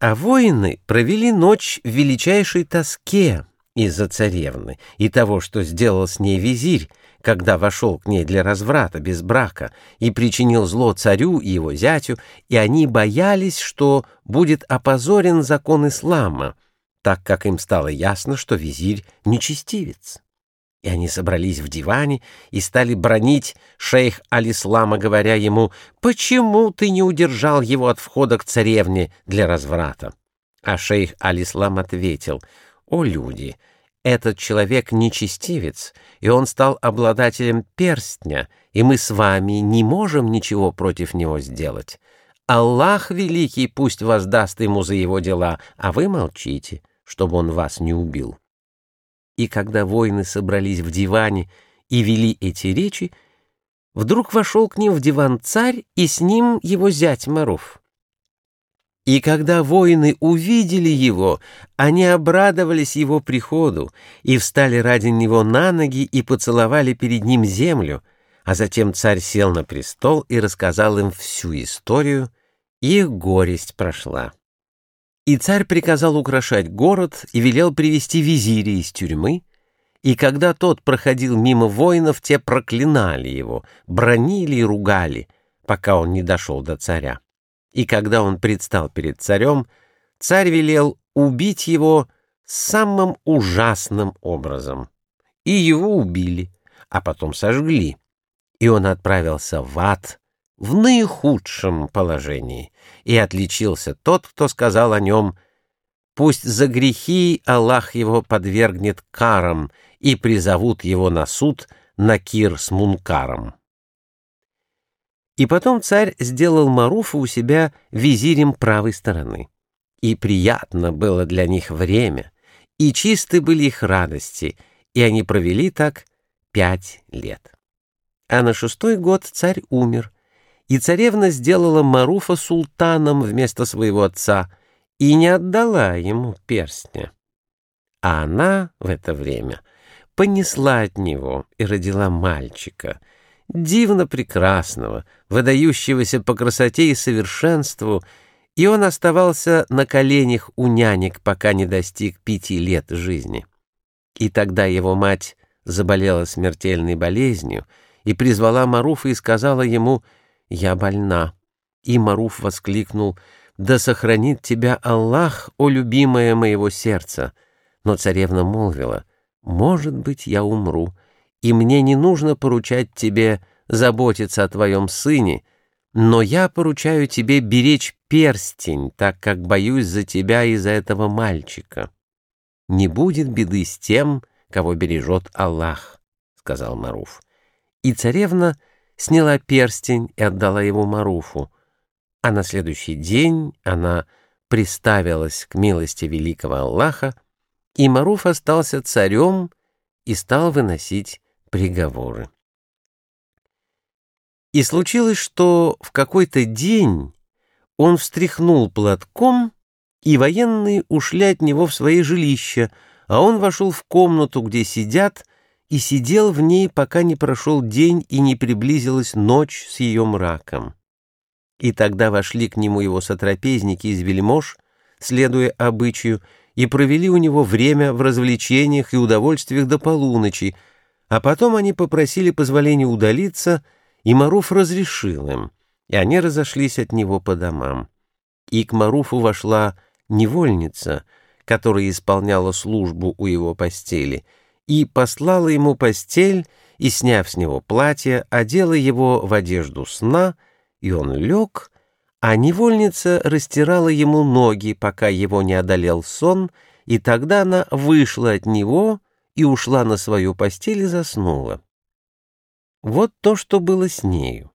А воины провели ночь в величайшей тоске из-за царевны и того, что сделал с ней визирь, когда вошел к ней для разврата без брака и причинил зло царю и его зятю, и они боялись, что будет опозорен закон ислама, так как им стало ясно, что визирь нечестивец. И они собрались в диване и стали бронить шейх Алислама, говоря ему, «Почему ты не удержал его от входа к царевне для разврата?» А шейх Алислам ответил, «О люди, этот человек нечестивец, и он стал обладателем перстня, и мы с вами не можем ничего против него сделать. Аллах Великий пусть воздаст ему за его дела, а вы молчите, чтобы он вас не убил». И когда воины собрались в диване и вели эти речи, вдруг вошел к ним в диван царь и с ним его зять Маруф. И когда воины увидели его, они обрадовались его приходу и встали ради него на ноги и поцеловали перед ним землю, а затем царь сел на престол и рассказал им всю историю, и их горесть прошла. И царь приказал украшать город и велел привести визиря из тюрьмы, и когда тот проходил мимо воинов, те проклинали его, бронили и ругали, пока он не дошел до царя. И когда он предстал перед царем, царь велел убить его самым ужасным образом. И его убили, а потом сожгли. И он отправился в ад, в наихудшем положении, и отличился тот, кто сказал о нем «Пусть за грехи Аллах его подвергнет карам и призовут его на суд Накир с Мункаром». И потом царь сделал Маруфа у себя визирем правой стороны. И приятно было для них время, и чисты были их радости, и они провели так пять лет. А на шестой год царь умер — и царевна сделала Маруфа султаном вместо своего отца и не отдала ему перстня. А она в это время понесла от него и родила мальчика, дивно прекрасного, выдающегося по красоте и совершенству, и он оставался на коленях у нянек, пока не достиг пяти лет жизни. И тогда его мать заболела смертельной болезнью и призвала Маруфа и сказала ему — «Я больна». И Маруф воскликнул, «Да сохранит тебя Аллах, о любимое моего сердца!» Но царевна молвила, «Может быть, я умру, и мне не нужно поручать тебе заботиться о твоем сыне, но я поручаю тебе беречь перстень, так как боюсь за тебя и за этого мальчика. Не будет беды с тем, кого бережет Аллах», — сказал Маруф. И царевна сняла перстень и отдала его Маруфу, а на следующий день она приставилась к милости великого Аллаха, и Маруф остался царем и стал выносить приговоры. И случилось, что в какой-то день он встряхнул платком, и военные ушли от него в свои жилища, а он вошел в комнату, где сидят и сидел в ней, пока не прошел день и не приблизилась ночь с ее мраком. И тогда вошли к нему его сотрапезники из вельмож, следуя обычаю, и провели у него время в развлечениях и удовольствиях до полуночи, а потом они попросили позволения удалиться, и Маруф разрешил им, и они разошлись от него по домам. И к Маруфу вошла невольница, которая исполняла службу у его постели — и послала ему постель, и, сняв с него платье, одела его в одежду сна, и он лег, а невольница растирала ему ноги, пока его не одолел сон, и тогда она вышла от него и ушла на свою постель и заснула. Вот то, что было с нею.